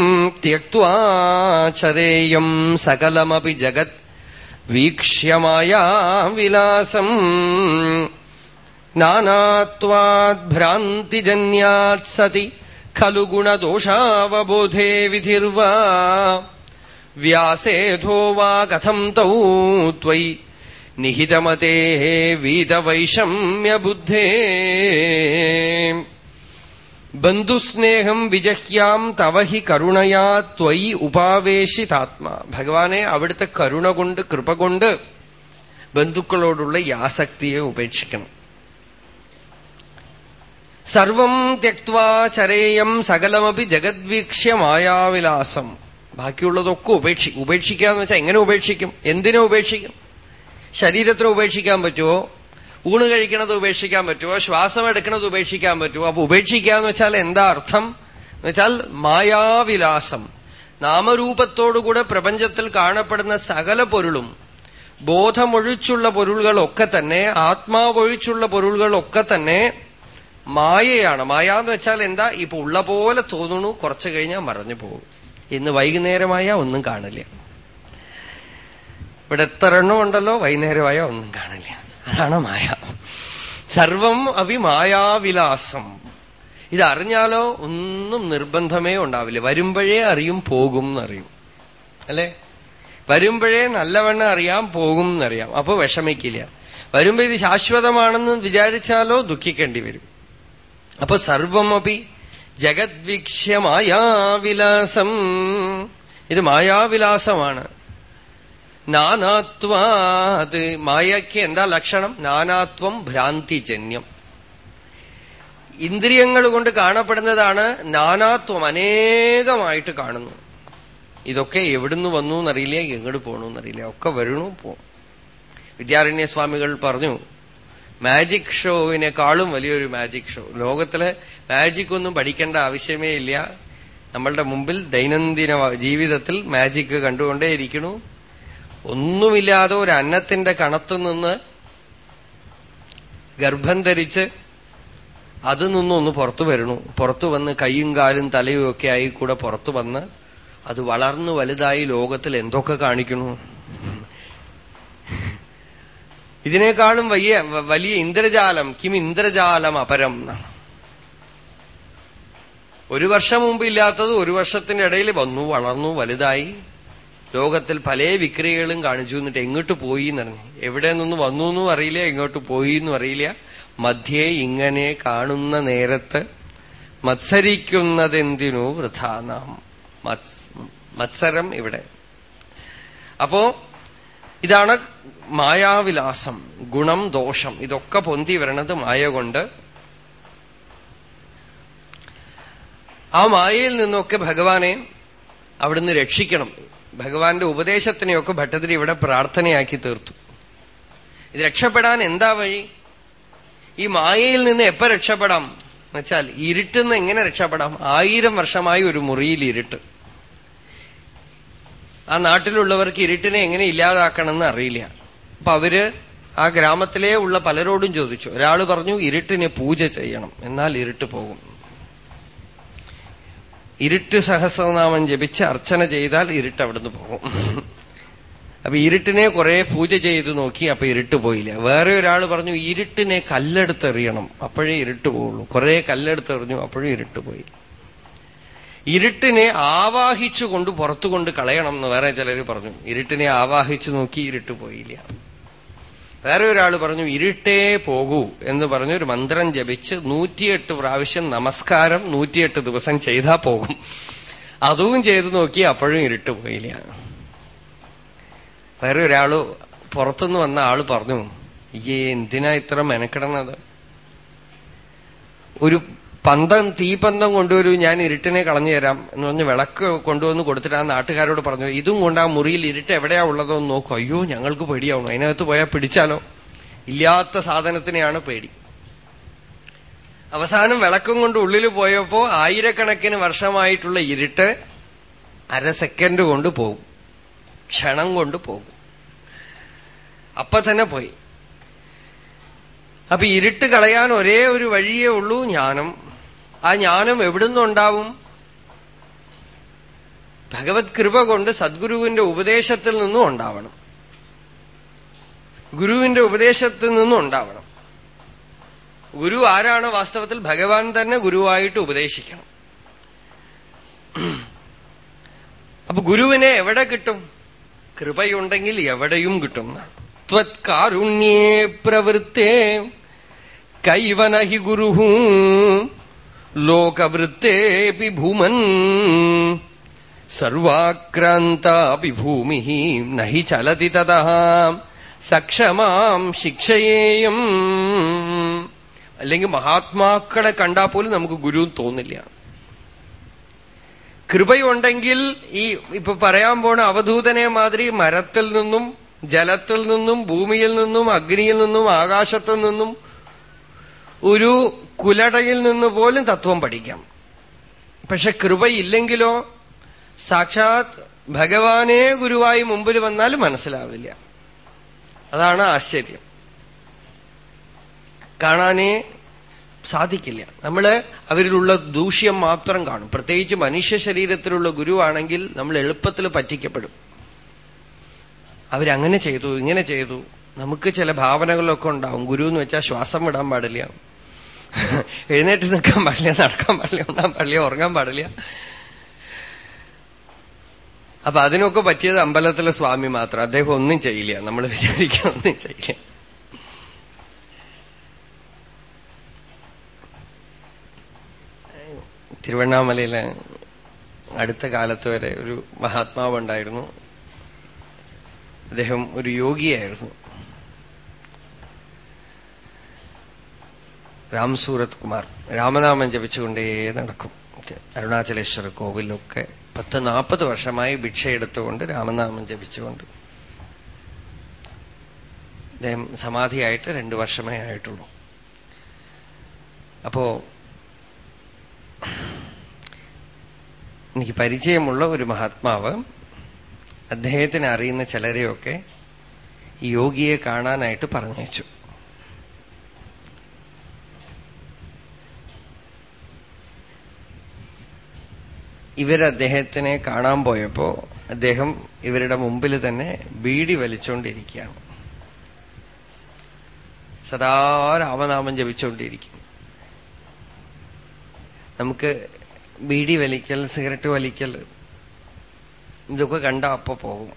ത്യക്വാചരേയം സകലമപി ജഗത് വീക്ഷ്യമായാ വിലാസം. നാനാത്വാദ്ഭ്രാന്തിജന്യാത് സതി ഖലു ഗുണദോഷാവബോധേ വിധിർവാ. വ്യാസേധോ വാ കഥം തൗ ത്വയി നിഹിതമതേ വീതവൈഷമ്യബുദ്ധേ ബന്ധുസ്നേഹം വിജഹ്യാം തവ ഹി കരുണയാ ത്വയി ഉപാവേശിതാത്മാ ഭഗവാനെ അവിടുത്തെ കരുണ കൊണ്ട് കൃപ കൊണ്ട് ബന്ധുക്കളോടുള്ള ആസക്തിയെ ഉപേക്ഷിക്കണം. സർവം ത്യക്വാ ചരേയം സകലമപി ജഗദ്വീക്ഷ്യ മായാവിലാസം. ബാക്കിയുള്ളതൊക്കെ ഉപേക്ഷി ഉപേക്ഷിക്കുക എന്ന് വെച്ചാൽ എങ്ങനെ ഉപേക്ഷിക്കും? എന്തിനെ ഉപേക്ഷിക്കും? ശരീരത്തിന് ഉപേക്ഷിക്കാൻ പറ്റുമോ ഊണ് കഴിക്കണത് ഉപേക്ഷിക്കാൻ പറ്റുമോ ശ്വാസം എടുക്കണത് ഉപേക്ഷിക്കാൻ പറ്റുമോ അപ്പൊ ഉപേക്ഷിക്കുക എന്ന് വെച്ചാൽ എന്താ അർത്ഥം? എന്ന് വെച്ചാൽ മായാവിലാസം. നാമരൂപത്തോടുകൂടെ പ്രപഞ്ചത്തിൽ കാണപ്പെടുന്ന സകല പൊരുളും ബോധമൊഴിച്ചുള്ള പൊരുളുകളൊക്കെ തന്നെ ആത്മാവൊഴിച്ചുള്ള പൊരുളുകളൊക്കെ തന്നെ മായയാണ്. മായ എന്ന് വെച്ചാൽ എന്താ? ഇപ്പൊ ഉള്ള പോലെ തോന്നുന്നു കുറച്ചു കഴിഞ്ഞാൽ മറഞ്ഞു പോകും. ഇന്ന് വൈകുന്നേരമായ ഒന്നും കാണില്ല. ഇവിടെ എത്ര എണ്ണം ഉണ്ടല്ലോ? വൈകുന്നേരമായ? ഒന്നും കാണില്ല. അതാണ് മായ. സർവം അവി മായാവിലാസം. ഇതറിഞ്ഞാലോ ഒന്നും നിർബന്ധമേ ഉണ്ടാവില്ല. വരുമ്പോഴേ അറിയും പോകും എന്നറിയും. അല്ലെ? വരുമ്പോഴേ നല്ലവണ്ണം അറിയാം പോകും എന്നറിയാം. അപ്പൊ വിഷമിക്കില്ല. വരുമ്പോ ഇത് ശാശ്വതമാണെന്ന് വിചാരിച്ചാലോ ദുഃഖിക്കേണ്ടി വരും. അപ്പൊ സർവമപി ജഗദ്വീക്ഷ്യ മായാവിലാസം. ഇത് മായാവിലാസമാണ്. നാനാത്വാത്. മായയ്ക്ക് എന്താ ലക്ഷണം? നാനാത്വം ഭ്രാന്തിജന്യം. ഇന്ദ്രിയങ്ങൾ കൊണ്ട് കാണപ്പെടുന്നതാണ് നാനാത്വം അനേകമായിട്ട് കാണുന്നു. ഇതൊക്കെ എവിടുന്ന് വന്നു എന്നറിയില്ല എങ്ങോട്ട് പോകണു എന്നറിയില്ല. ഒക്കെ വരണു പോകും വിദ്യാരണ്യ സ്വാമികൾ പറഞ്ഞു മാജിക് ഷോവിനേക്കാളും വലിയൊരു മാജിക് ഷോ ലോകത്തിലെ മാജിക് ഒന്നും പഠിക്കേണ്ട ആവശ്യമേ ഇല്ല. നമ്മളുടെ മുമ്പിൽ ദൈനംദിന ജീവിതത്തിൽ മാജിക് കണ്ടുകൊണ്ടേയിരിക്കണു. ഒന്നുമില്ലാതെ ഒരു അന്നത്തിന്റെ കണത്ത് നിന്ന് ഗർഭം ധരിച്ച് അത് നിന്നൊന്ന് പുറത്തു വരണു പുറത്തു വന്ന് കൈയും കാലും തലയും ഒക്കെ ആയി കൂടെ പുറത്തു വന്ന് അത് വളർന്നു വലുതായി ലോകത്തിൽ എന്തൊക്കെ കാണിക്കണു ഇതിനേക്കാളും വലിയ വലിയ ഇന്ദ്രജാലം കിം ഇന്ദ്രജാലം അപരം. എന്നാണ് ഒരു വർഷം മുമ്പ് ഇല്ലാത്തത് ഒരു വർഷത്തിന്റെ ഇടയിൽ വന്നു വളർന്നു വലുതായി. ലോകത്തിൽ പല വിക്രിയകളും കാണിച്ചു എന്നിട്ട് എങ്ങോട്ട് പോയി എന്നറിഞ്ഞു. എവിടെ നിന്ന് വന്നു എന്നും അറിയില്ല എങ്ങോട്ട് പോയി എന്നും അറിയില്ല. മധ്യേ ഇങ്ങനെ കാണുന്ന നേരത്ത് മത്സരിക്കുന്നതെന്തിനു വൃഥാനാം? മത്സരം ഇവിടെ. അപ്പോ ഇതാണ് മായാവിലാസം ഗുണം ദോഷം. ഇതൊക്കെ പൊന്തി വരണത് മായ കൊണ്ട്. ആ മായയിൽ നിന്നൊക്കെ ഭഗവാനെ അവിടുന്ന് രക്ഷിക്കണം. ഭഗവാന്റെ ഉപദേശത്തിനെയൊക്കെ ഭട്ടതിരി ഇവിടെ പ്രാർത്ഥനയാക്കി തീർത്തു. ഇത് രക്ഷപ്പെടാൻ എന്താ വഴി? ഈ മായയിൽ നിന്ന് എപ്പോ രക്ഷപ്പെടാം? എന്നുവെച്ചാൽ ഇരുട്ടിന്ന് എങ്ങനെ രക്ഷപ്പെടാം? ആയിരം വർഷമായി ഒരു മുറിയിൽ ഇരുട്ട്. ആ നാട്ടിലുള്ളവർക്ക് ഇരുട്ടിനെ എങ്ങനെ ഇല്ലാതാക്കണമെന്ന് അറിയില്ല. അപ്പൊ അവർ ആ ഗ്രാമത്തിലേ ഉള്ള പലരോടും ചോദിച്ചു. ഒരാൾ പറഞ്ഞു ഇരുട്ടിനെ പൂജ ചെയ്യണം. എന്നാൽ ഇരുട്ട് പോകും. ഇരുട്ട് സഹസ്രനാമം ജപിച്ച് അർച്ചന ചെയ്താൽ ഇരുട്ട് അവിടുന്ന് പോകും. അപ്പൊ ഇരുട്ടിനെ കുറെ പൂജ ചെയ്ത് നോക്കി അപ്പൊ ഇരുട്ട് പോയില്ല. വേറെ ഒരാൾ പറഞ്ഞു ഇരുട്ടിനെ കല്ലെടുത്തെറിയണം. അപ്പോഴേ ഇരുട്ട് പോവുള്ളൂ. കുറെ കല്ലെടുത്തെറിഞ്ഞു അപ്പോഴും ഇരുട്ട് പോയി. ഇരുട്ടിനെ ആവാഹിച്ചു കൊണ്ട് പുറത്തു കൊണ്ട് കളയണം എന്ന് വേറെ ചിലർ പറഞ്ഞു. ഇരുട്ടിനെ ആവാഹിച്ചു നോക്കി ഇരുട്ട് പോയില്ല. വേറെ ഒരാൾ പറഞ്ഞു ഇരുട്ടേ പോകൂ എന്ന് പറഞ്ഞു ഒരു മന്ത്രം ജപിച്ച് നൂറ്റിയെട്ട് പ്രാവശ്യം നമസ്കാരം നൂറ്റിയെട്ട് ദിവസം ചെയ്താ പോകും. അതും ചെയ്തു നോക്കി അപ്പോഴും ഇരുട്ട് പോയില്ല. വേറെ ഒരാൾ പുറത്തുനിന്ന് വന്ന ആൾ പറഞ്ഞു ഈ എന്തിനാ ഇത്ര മെനക്കിടണത് ഒരു പന്തം തീപന്തം കൊണ്ടുവരൂ ഞാൻ ഇരുട്ടിനെ കളഞ്ഞു തരാം എന്ന് പറഞ്ഞ് വിളക്ക് കൊണ്ടുവന്ന് കൊടുത്തിട്ട് ആ നാട്ടുകാരോട് പറഞ്ഞു ഇതും കൊണ്ട് ആ മുറിയിൽ ഇരുട്ട് എവിടെയാ ഉള്ളതോ എന്ന് നോക്കും. അയ്യോ ഞങ്ങൾക്ക് പേടിയാവണം അതിനകത്ത് പോയാൽ പിടിച്ചാലോ? ഇല്ലാത്ത സാധനത്തിനെയാണ് പേടി. അവസാനം വിളക്കും കൊണ്ട് ഉള്ളിൽ പോയപ്പോ ആയിരക്കണക്കിന് വർഷമായിട്ടുള്ള ഇരുട്ട് അര സെക്കൻഡ് കൊണ്ട് പോകും. ക്ഷണം കൊണ്ട് പോകും. അപ്പൊ തന്നെ പോയി. അപ്പൊ ഇരുട്ട് കളയാൻ ഒരേ ഒരു വഴിയേ ഉള്ളൂ ജ്ഞാനം ആ ജ്ഞാനം എവിടുന്നുണ്ടാവും? ഭഗവത് കൃപ കൊണ്ട് സദ്ഗുരുവിന്റെ ഉപദേശത്തിൽ നിന്നും ഉണ്ടാവണം. ഗുരുവിന്റെ ഉപദേശത്തിൽ നിന്നും ഉണ്ടാവണം. ഗുരു ആരാണ് വാസ്തവത്തിൽ ഭഗവാൻ തന്നെ ഗുരുവായിട്ട് ഉപദേശിക്കണം. അപ്പൊ ഗുരുവിനെ എവിടെ കിട്ടും? കൃപയുണ്ടെങ്കിൽ എവിടെയും കിട്ടും. ത്വത്കാരുണ്യേ പ്രവൃത്തേ കൈവനഹി ഗുരുഹൂ ലോകവൃത്തേപി ഭൂമൻ സർവാക്രാന്താപി ഭൂമി നഹി ചലതി തത സക്ഷമാം ശിക്ഷയേയം അല്ലെങ്കിൽ മഹാത്മാക്കളെ കണ്ടാൽ പോലും നമുക്ക് ഗുരു തോന്നില്ല. കൃപയുണ്ടെങ്കിൽ ഈ ഇപ്പൊ പറയാൻ പോണ അവധൂതനെ മാതിരി മരത്തിൽ നിന്നും ജലത്തിൽ നിന്നും ഭൂമിയിൽ നിന്നും അഗ്നിയിൽ നിന്നും ആകാശത്തിൽ നിന്നും ഒരു കുലടയിൽ നിന്ന് പോലും തത്വം പഠിക്കാം. പക്ഷെ കൃപയില്ലെങ്കിലോ സാക്ഷാത് ഭഗവാനെ ഗുരുവായി മുമ്പിൽ വന്നാലും മനസ്സിലാവില്ല. അതാണ് ആശ്ചര്യം. കാണാനേ സാധിക്കില്ല. നമ്മൾ അവരിലുള്ള ദൂഷ്യം മാത്രം കാണും. പ്രത്യേകിച്ച് മനുഷ്യ ശരീരത്തിലുള്ള ഗുരുവാണെങ്കിൽ നമ്മൾ എളുപ്പത്തിൽ പറ്റിക്കപ്പെടും. അവരങ്ങനെ ചെയ്തു ഇങ്ങനെ ചെയ്തു. നമുക്ക് ചില ഭാവനകളൊക്കെ ഉണ്ടാവും. ഗുരു എന്ന് വെച്ചാൽ ശ്വാസം വിടാൻ പാടില്ല. എഴുന്നേറ്റ് നിൽക്കാൻ പാടില്ല നടക്കാൻ പാടില്ല ഒന്നാൻ പാടില്ല ഉറങ്ങാൻ പാടില്ല. അപ്പൊ അതിനൊക്കെ പറ്റിയത് അമ്പലത്തിലെ സ്വാമി മാത്രം. അദ്ദേഹം ഒന്നും ചെയ്യില്ല. നമ്മൾ വിചാരിക്കാൻ ഒന്നും ചെയ്യില്ല. തിരുവണ്ണാമലയിലെ അടുത്ത കാലത്ത് വരെ ഒരു മഹാത്മാവ് ഉണ്ടായിരുന്നു അദ്ദേഹം ഒരു യോഗിയായിരുന്നു. രാം സൂരത് കുമാർ. രാമനാമം ജപിച്ചുകൊണ്ടേ നടക്കും. അരുണാചലേശ്വര കോവിലൊക്കെ പത്ത് നാൽപ്പത് വർഷമായി ഭിക്ഷയെടുത്തുകൊണ്ട് രാമനാമം ജപിച്ചുകൊണ്ട്. അദ്ദേഹം സമാധിയായിട്ട് രണ്ടു വർഷമേ ആയിട്ടുള്ളൂ. അപ്പോ എനിക്ക് പരിചയമുള്ള ഒരു മഹാത്മാവ് അദ്ദേഹത്തിന് അറിയുന്ന ചിലരെയൊക്കെ യോഗിയെ കാണാനായിട്ട് പറഞ്ഞയച്ചു. ഇവർ അദ്ദേഹത്തിനെ കാണാൻ പോയപ്പോ അദ്ദേഹം ഇവരുടെ മുമ്പിൽ തന്നെ ബീഡി വലിച്ചുകൊണ്ടിരിക്കുകയാണ് സദാ രാമനാമം ജപിച്ചുകൊണ്ടിരിക്കും നമുക്ക് ബീഡി വലിക്കൽ സിഗരറ്റ് വലിക്കൽ ഇതൊക്കെ കണ്ട അപ്പൊ പോകും.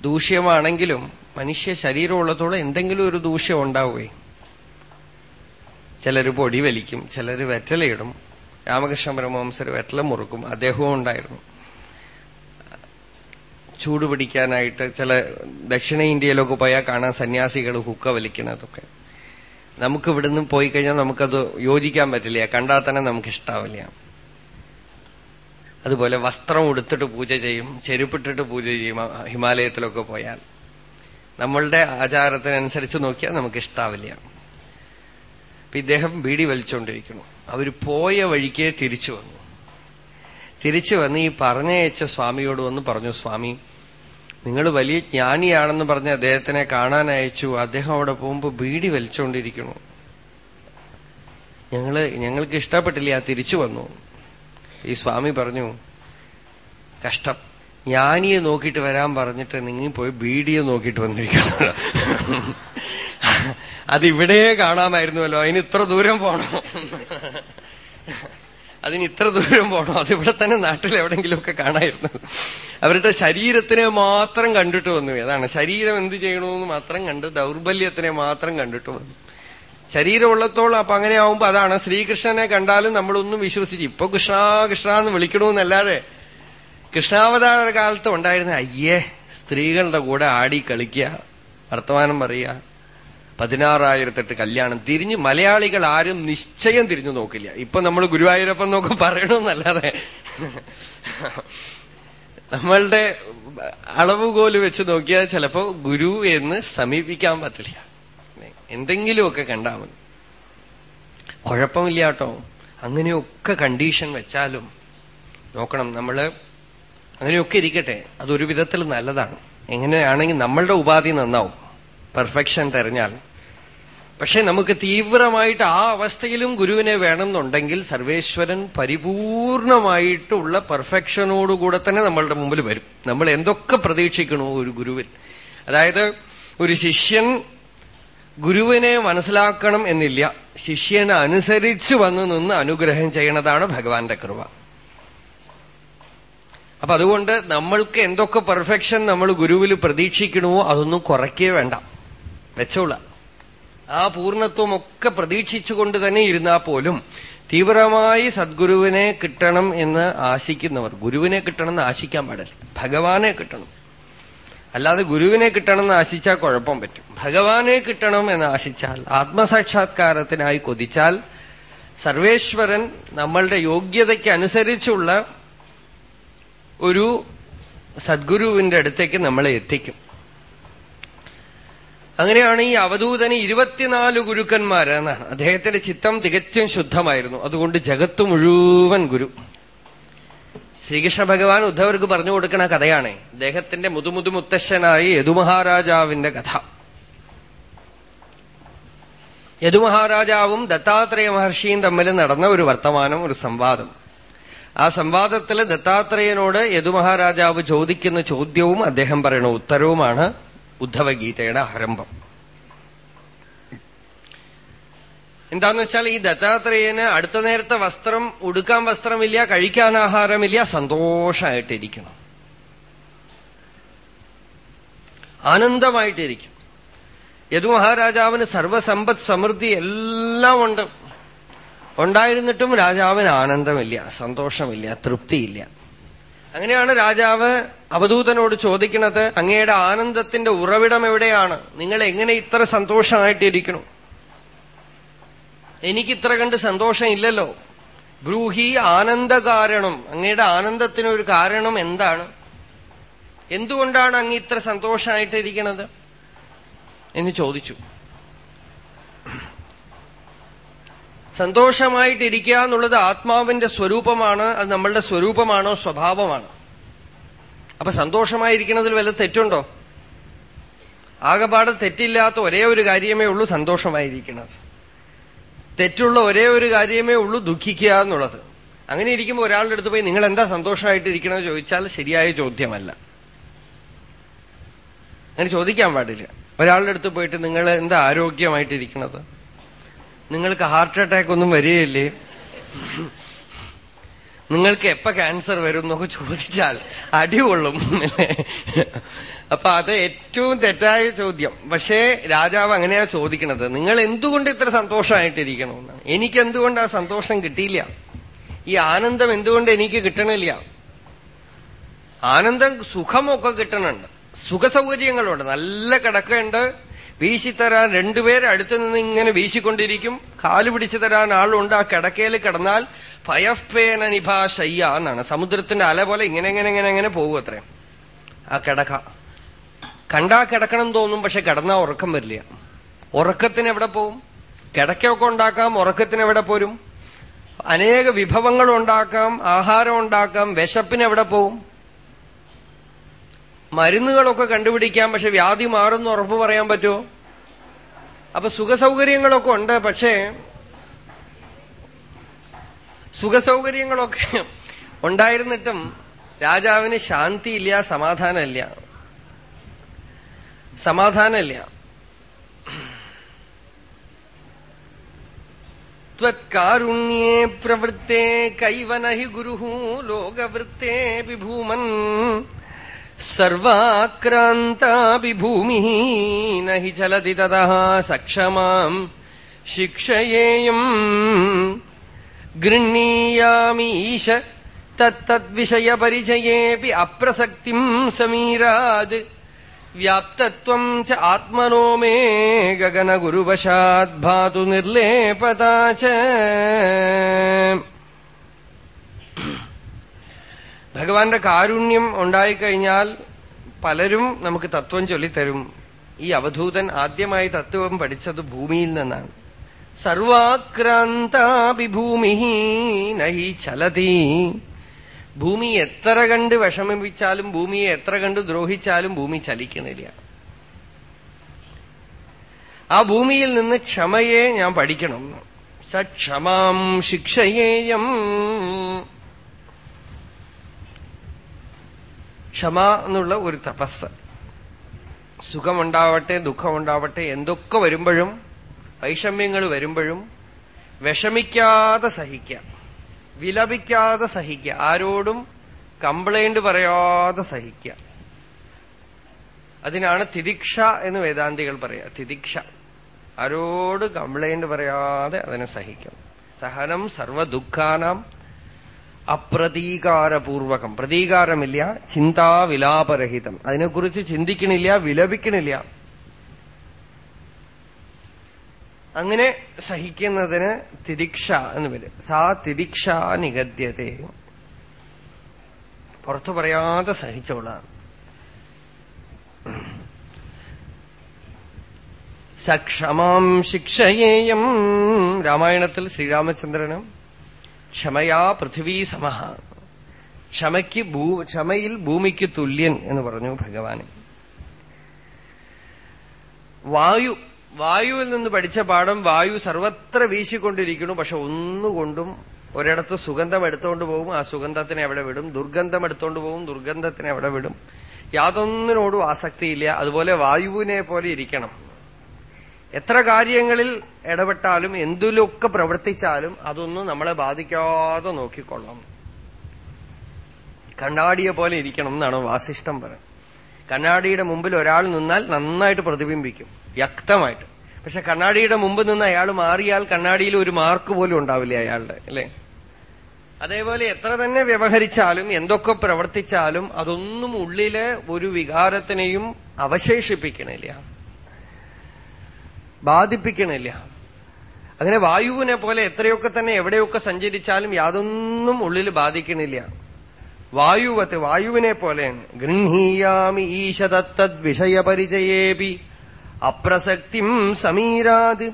ദൂഷ്യമാണെങ്കിലും മനുഷ്യ ശരീരമുള്ളത്തോളം എന്തെങ്കിലും ഒരു ദൂഷ്യം ഉണ്ടാവുകയും ചിലർ പൊടി വലിക്കും ചിലർ വെറ്റലയിടും. രാമകൃഷ്ണ പരമഹംസർ വെറ്റലം മുറുക്കും. അദ്ദേഹവും ഉണ്ടായിരുന്നു. ചൂട് പിടിക്കാനായിട്ട് ചില ദക്ഷിണ ഇന്ത്യയിലൊക്കെ പോയാൽ കാണാൻ സന്യാസികൾ ഹുക്ക വലിക്കണതൊക്കെ. നമുക്ക് ഇവിടുന്ന് പോയി കഴിഞ്ഞാൽ നമുക്കത് യോജിക്കാൻ പറ്റില്ല. കണ്ടാൽ തന്നെ നമുക്ക് ഇഷ്ടാവില്ല അതുപോലെ വസ്ത്രം ഉടുത്തിട്ട് പൂജ ചെയ്യും. ചെരുപ്പിട്ടിട്ട് പൂജ ചെയ്യും. ഹിമാലയത്തിലൊക്കെ പോയാൽ. നമ്മളുടെ ആചാരത്തിനനുസരിച്ച് നോക്കിയാൽ നമുക്ക് ഇഷ്ടാവില്ല ഇദ്ദേഹം ബീഡി വലിച്ചുകൊണ്ടിരിക്കുന്നു അവർ പോയ വഴിക്കേ തിരിച്ചു വന്നു. തിരിച്ചു വന്ന് ഈ പറഞ്ഞയച്ച സ്വാമിയോട് വന്ന് പറഞ്ഞു സ്വാമി നിങ്ങൾ വലിയ ജ്ഞാനിയാണെന്ന് പറഞ്ഞ് അദ്ദേഹത്തിനെ കാണാൻ അയച്ചു. അദ്ദേഹം അവിടെ പോകുമ്പോ ബീഡി വലിച്ചുകൊണ്ടിരിക്കുന്നു ഞങ്ങൾ ഞങ്ങൾക്ക് ഇഷ്ടപ്പെട്ടില്ല തിരിച്ചു വന്നു. ഈ സ്വാമി പറഞ്ഞു കഷ്ടം. ജ്ഞാനിയെ നോക്കിയിട്ട് വരാൻ പറഞ്ഞിട്ട് നിങ്ങൾ പോയി ബീഡിയെ നോക്കിയിട്ട് വന്നിരിക്കണം അതിവിടെ കാണാമായിരുന്നുവല്ലോ. അതിന് ഇത്ര ദൂരം പോണോ? അതിന് ഇത്ര ദൂരം പോണോ? അതിവിടെ തന്നെ നാട്ടിൽ എവിടെങ്കിലുമൊക്കെ കാണായിരുന്നു. അവരുടെ ശരീരത്തിനെ മാത്രം കണ്ടിട്ട് വന്നു. അതാണ് ശരീരം എന്ത് ചെയ്യണമെന്ന് മാത്രം കണ്ട് ദൗർബല്യത്തിനെ മാത്രം കണ്ടിട്ട് വന്നു. ശരീരമുള്ളത്തോളം അപ്പൊ അങ്ങനെ ആവുമ്പോ അതാണ് ശ്രീകൃഷ്ണനെ കണ്ടാലും നമ്മളൊന്നും വിശ്വസിച്ച് ഇപ്പൊ കൃഷ്ണ കൃഷ്ണ എന്ന് വിളിക്കണമെന്നല്ലാതെ കൃഷ്ണാവതാര കാലത്ത് ഉണ്ടായിരുന്ന അയ്യേ സ്ത്രീകളുടെ കൂടെ ആടി കളിക്കുക വർത്തമാനം പറയുക പതിനാറായിരത്തെട്ട് കല്യാണം തിരിഞ്ഞ് മലയാളികൾ ആരും നിശ്ചയം തിരിഞ്ഞു നോക്കില്ല. ഇപ്പൊ നമ്മൾ ഗുരുവായൂരപ്പൻ നോക്കി പറയണമെന്നല്ലാതെ നമ്മളുടെ അളവുകോൽ വെച്ച് നോക്കിയാൽ ചിലപ്പോ ഗുരു എന്ന് സമീപിക്കാൻ പറ്റില്ല. എന്തെങ്കിലുമൊക്കെ കണ്ടാൽ മതി. കുഴപ്പമില്ല കേട്ടോ. അങ്ങനെയൊക്കെ കണ്ടീഷൻ വെച്ചാലും നോക്കണം നമ്മൾ അങ്ങനെയൊക്കെ ഇരിക്കട്ടെ. അതൊരു വിധത്തിൽ നല്ലതാണ്. എങ്ങനെയാണെങ്കിൽ നമ്മളുടെ ഉപാധി നന്നാവും. പെർഫെക്ഷൻ തെരഞ്ഞാൽ പക്ഷെ നമുക്ക് തീവ്രമായിട്ട് ആ അവസ്ഥയിലും ഗുരുവിനെ വേണമെന്നുണ്ടെങ്കിൽ സർവേശ്വരൻ പരിപൂർണമായിട്ടുള്ള പെർഫെക്ഷനോടുകൂടെ തന്നെ നമ്മളുടെ മുമ്പിൽ വരും. നമ്മൾ എന്തൊക്കെ പ്രതീക്ഷിക്കണോ ഒരു ഗുരുവിൽ. അതായത് ഒരു ശിഷ്യൻ ഗുരുവിനെ മനസ്സിലാക്കണം എന്നില്ല. ശിഷ്യനെ അനുസരിച്ച് വന്ന് നിന്ന് അനുഗ്രഹം ചെയ്യണതാണ് ഭഗവാന്റെ കൃപ. അപ്പൊ അതുകൊണ്ട് നമ്മൾക്ക് എന്തൊക്കെ പെർഫെക്ഷൻ നമ്മൾ ഗുരുവിൽ പ്രതീക്ഷിക്കണമോ അതൊന്നും കുറയ്ക്കേ വേണ്ട. വെച്ചോള. ആ പൂർണത്വമൊക്കെ പ്രതീക്ഷിച്ചുകൊണ്ട് തന്നെ ഇരുന്നാൽ പോലും തീവ്രമായി സദ്ഗുരുവിനെ കിട്ടണം എന്ന് ആശിക്കുന്നവർ ഗുരുവിനെ കിട്ടണം എന്ന് ആശിക്കാൻ പാടില്ല. ഭഗവാനെ കിട്ടണം. അല്ലാതെ ഗുരുവിനെ കിട്ടണം എന്ന് ആശിച്ചാൽ കുഴപ്പം പറ്റും. ഭഗവാനെ കിട്ടണം എന്ന് ആശിച്ചാൽ ആത്മസാക്ഷാത്കാരത്തിനായി കൊതിച്ചാൽ സർവേശ്വരൻ നമ്മളുടെ യോഗ്യതയ്ക്ക് അനുസരിച്ചുള്ള ഒരു സദ്ഗുരുവിന്റെ അടുത്തേക്ക് നമ്മളെ എത്തിക്കും. അങ്ങനെയാണ് ഈ അവധൂതന് ഇരുപത്തിനാല് ഗുരുക്കന്മാരെന്നാണ്. അദ്ദേഹത്തിന്റെ ചിത്തം തികച്ചും ശുദ്ധമായിരുന്നു. അതുകൊണ്ട് ജഗത്ത് മുഴുവൻ ഗുരു. ശ്രീകൃഷ്ണ ഭഗവാൻ ഉദ്ധവർക്ക് പറഞ്ഞു കൊടുക്കുന്ന കഥയാണ്. അദ്ദേഹത്തിന്റെ മുതുമുതു മുത്തശ്ശനായി യദുമഹാരാജാവിന്റെ കഥ. യദുമഹാരാജാവും ദത്താത്രേയ മഹർഷിയും തമ്മിൽ നടന്ന ഒരു വർത്തമാനം ഒരു സംവാദം. ആ സംവാദത്തിൽ ദത്താത്രേയനോട് യദുമഹാരാജാവ് ചോദിക്കുന്ന ചോദ്യവും അദ്ദേഹം പറയുന്ന ഉത്തരവുമാണ്. ഉദ്ധവഗീതയുടെ ആരംഭം. എന്താന്ന് വെച്ചാൽ ഈ ദത്താത്രേയന് അടുത്ത നേരത്തെ വസ്ത്രം ഉടുക്കാൻ വസ്ത്രമില്ല കഴിക്കാൻ ആഹാരമില്ല സന്തോഷമായിട്ടിരിക്കണം ആനന്ദമായിട്ടിരിക്കും. യദു മഹാരാജാവിന് സർവസമ്പത് സമൃദ്ധി എല്ലാം ഉണ്ട്. ഉണ്ടായിരുന്നിട്ടും രാജാവിന് ആനന്ദമില്ല സന്തോഷമില്ല തൃപ്തിയില്ല. അങ്ങനെയാണ് രാജാവ് അവധൂതനോട് ചോദിക്കുന്നത് അങ്ങയുടെ ആനന്ദത്തിന്റെ ഉറവിടം എവിടെയാണ്? നിങ്ങൾ എങ്ങനെ ഇത്ര സന്തോഷമായിട്ടിരിക്കണം എനിക്കിത്ര കണ്ട് സന്തോഷം ഇല്ലല്ലോ ബ്രൂഹി ആനന്ദകാരണം അങ്ങയുടെ ആനന്ദത്തിനൊരു കാരണം എന്താണ്? എന്തുകൊണ്ടാണ് അങ്ങ് ഇത്ര സന്തോഷമായിട്ടിരിക്കുന്നത്? എന്ന് ചോദിച്ചു. സന്തോഷമായിട്ടിരിക്കുക എന്നുള്ളത് ആത്മാവിന്റെ സ്വരൂപമാണ് അത് നമ്മളുടെ സ്വരൂപമാണോ സ്വഭാവമാണ്? അപ്പൊ സന്തോഷമായിരിക്കുന്നതിൽ വല്ല തെറ്റുണ്ടോ? ആകെപാട് തെറ്റില്ലാത്ത ഒരേ ഒരു കാര്യമേ ഉള്ളൂ സന്തോഷമായിരിക്കുന്നത്. തെറ്റുള്ള ഒരേ ഒരു കാര്യമേ ഉള്ളൂ ദുഃഖിക്കുക എന്നുള്ളത്. അങ്ങനെ ഇരിക്കുമ്പോൾ ഒരാളുടെ അടുത്ത് പോയി നിങ്ങൾ എന്താ സന്തോഷമായിട്ടിരിക്കണമെന്ന് ചോദിച്ചാൽ ശരിയായ ചോദ്യമല്ല. അങ്ങനെ ചോദിക്കാൻ പാടില്ല. ഒരാളുടെ അടുത്ത് പോയിട്ട് നിങ്ങൾ എന്താ ആരോഗ്യമായിട്ടിരിക്കണത് നിങ്ങൾക്ക് ഹാർട്ട് അറ്റാക്ക് ഒന്നും വരികയില്ലേ? നിങ്ങൾക്ക് എപ്പ ക്യാൻസർ വരും എന്നൊക്കെ ചോദിച്ചാൽ അടികൊള്ളും. അപ്പൊ അത് ഏറ്റവും തെറ്റായ ചോദ്യം. പക്ഷേ രാജാവ് അങ്ങനെയാ ചോദിക്കണത് നിങ്ങൾ എന്തുകൊണ്ട് ഇത്ര സന്തോഷമായിട്ടിരിക്കണമെന്ന്? എനിക്ക് എന്തുകൊണ്ട് ആ സന്തോഷം കിട്ടിയില്ല? ഈ ആനന്ദം എന്തുകൊണ്ട് എനിക്ക് കിട്ടണില്ല? ആനന്ദം സുഖമൊക്കെ കിട്ടണുണ്ട്. സുഖസൗകര്യങ്ങളുണ്ട്. നല്ല കിടക്കുണ്ട് വീശിത്തരാൻ രണ്ടുപേരെ അടുത്ത് നിന്ന് ഇങ്ങനെ വീശിക്കൊണ്ടിരിക്കും. കാൽ പിടിച്ചു തരാൻ ആളുണ്ട്. ആ കിടക്കയിൽ കിടന്നാൽ ഭയപ്പേന നിഭാ ശയ്യ എന്നാണ്. സമുദ്രത്തിന്റെ അല പോലെ ഇങ്ങനെ ഇങ്ങനെ ഇങ്ങനെ ഇങ്ങനെ പോകും അത്രയും ആ കിടക്ക. കണ്ടാ കിടക്കണം തോന്നും പക്ഷെ കിടന്നാ ഉറക്കം വരില്ല. ഉറക്കത്തിന് എവിടെ പോവും? കിടക്കൊക്കെ ഉണ്ടാക്കാം ഉറക്കത്തിന് എവിടെ പോരും? അനേക വിഭവങ്ങൾ ഉണ്ടാക്കാം ആഹാരം ഉണ്ടാക്കാം വിശപ്പിന് എവിടെ പോവും? മരുന്നുകളൊക്കെ കണ്ടുപിടിക്കാം പക്ഷെ വ്യാധി മാറുന്ന ഉറപ്പ് പറയാൻ പറ്റുമോ? അപ്പൊ സുഖസൗകര്യങ്ങളൊക്കെ ഉണ്ട് പക്ഷേ സുഖസൗകര്യങ്ങളൊക്കെ ഉണ്ടായിരുന്നിട്ടും രാജാവിന് ശാന്തിയില്ല സമാധാനമില്ല. സമാധാനമില്ല. ത്വത്കാരുണ്യേ പ്രവൃത്തേ കൈവനഹി ഗുരു ലോകവൃത്തേ വിഭൂമൻ. സർവാക്രാന്താപി ഭൂമി നഹി ചലതി തതഃ സക്ഷമാം ശിക്ഷയേയം ഗൃഹീയാമീശ തത്തദ്വിഷയപരിചയേപി അപ്രസക്തിം സമീരാത് വ്യാപ്തത്വം ച ആത്മനോ മേ ഗഗനഗുരുവശാത് ഭാതു നിർലേപതാ ഭഗവാന്റെ കാരുണ്യം ഉണ്ടായിക്കഴിഞ്ഞാൽ പലരും നമുക്ക് തത്വം ചൊല്ലിത്തരും. ഈ അവധൂതൻ ആദ്യമായി തത്വം പഠിച്ചത് ഭൂമിയിൽ നിന്നാണ്. സർവാക്രാന്താഭിഭൂമി നഹി ചലതി. ഭൂമി എത്ര കണ്ട് വിഷമിപ്പിച്ചാലും ഭൂമിയെ എത്ര കണ്ട് ദ്രോഹിച്ചാലും ഭൂമി ചലിക്കുന്നില്ല. ആ ഭൂമിയിൽ നിന്ന് ക്ഷമയെ ഞാൻ പഠിക്കണം. സക്ഷമാം ശിക്ഷയേയം. ക്ഷമ എന്നുള്ള ഒരു തപസ്. സുഖമുണ്ടാവട്ടെ ദുഃഖമുണ്ടാവട്ടെ എന്തൊക്കെ വരുമ്പോഴും വൈഷമ്യങ്ങൾ വരുമ്പോഴും വിഷമിക്കാതെ സഹിക്കുക. വിലപിക്കാതെ സഹിക്കുക. ആരോടും കംപ്ലൈന്റ് പറയാതെ സഹിക്കുക. അതിനാണ് തിദിക്ഷ എന്ന് വേദാന്തികൾ പറയാ തിദിക്ഷ. ആരോട് കംപ്ലൈന്റ് പറയാതെ അതിനെ സഹിക്കും സഹനം സർവദുഃഖാനാം അപ്രതീകാരപൂർവകം. പ്രതീകാരമില്ല ചിന്താവിലാപരഹിതം. അതിനെക്കുറിച്ച് ചിന്തിക്കണില്ല വിലപിക്കണില്ല. അങ്ങനെ സഹിക്കുന്നതിന് തിരിക്ഷ എന്ന് പേര് സാ തിരിക്ഷ നിഗദ്യത്തെ പുറത്തു പറയാതെ സഹിച്ചോളാം. സക്ഷമാം ശിക്ഷയേയം രാമായണത്തിൽ ശ്രീരാമചന്ദ്രനും ക്ഷമയാ പൃഥിവീ സമഹ ക്ഷമയ്ക്ക് ഭൂ ക്ഷമയിൽ ഭൂമിക്ക് തുല്യൻ എന്ന് പറഞ്ഞു ഭഗവാന്. വായു വായുവിൽ നിന്ന് പഠിച്ച പാഠം വായു സർവത്ര വീശിക്കൊണ്ടിരിക്കുന്നു പക്ഷെ ഒന്നുകൊണ്ടും ഒരിടത്ത് സുഗന്ധം എടുത്തോണ്ട് പോകും ആ സുഗന്ധത്തിനെ അവിടെ വിടും. ദുർഗന്ധം എടുത്തോണ്ട് പോകും ദുർഗന്ധത്തിനെ അവിടെ വിടും. യാതൊന്നിനോടും ആസക്തിയില്ല. അതുപോലെ വായുവിനെ പോലെ ഇരിക്കണം. എത്ര കാര്യങ്ങളിൽ ഇടപെട്ടാലും എന്തിലൊക്കെ പ്രവർത്തിച്ചാലും അതൊന്നും നമ്മളെ ബാധിക്കാതെ നോക്കിക്കൊള്ളാം കണ്ണാടിയെ പോലെ ഇരിക്കണം എന്നാണ് വാസിഷ്ടം പറയുന്നത്. കണ്ണാടിയുടെ മുമ്പിൽ ഒരാൾ നിന്നാൽ നന്നായിട്ട് പ്രതിബിംബിക്കും വ്യക്തമായിട്ട്. പക്ഷെ കണ്ണാടിയുടെ മുമ്പ് നിന്ന് അയാൾ മാറിയാൽ കണ്ണാടിയിൽ ഒരു മാർക്ക് പോലും ഉണ്ടാവില്ല അയാളുടെ അല്ലേ? അതേപോലെ എത്ര തന്നെ വ്യവഹരിച്ചാലും എന്തൊക്കെ പ്രവർത്തിച്ചാലും അതൊന്നും ഉള്ളിലെ ഒരു വികാരത്തിനെയും അവശേഷിപ്പിക്കണില്ല. ബാധിപ്പിക്കണില്ല. അങ്ങനെ വായുവിനെ പോലെ എത്രയൊക്കെ തന്നെ എവിടെയൊക്കെ സഞ്ചരിച്ചാലും യാതൊന്നും ഉള്ളിൽ ബാധിക്കണില്ല. വായുവത്ത് വായുവിനെ പോലെയാണ്. ഗൃഹീയാമി ഈശതത്തദ് വിഷയപരിചയേപി അപ്രസക്തിം സമീരാത്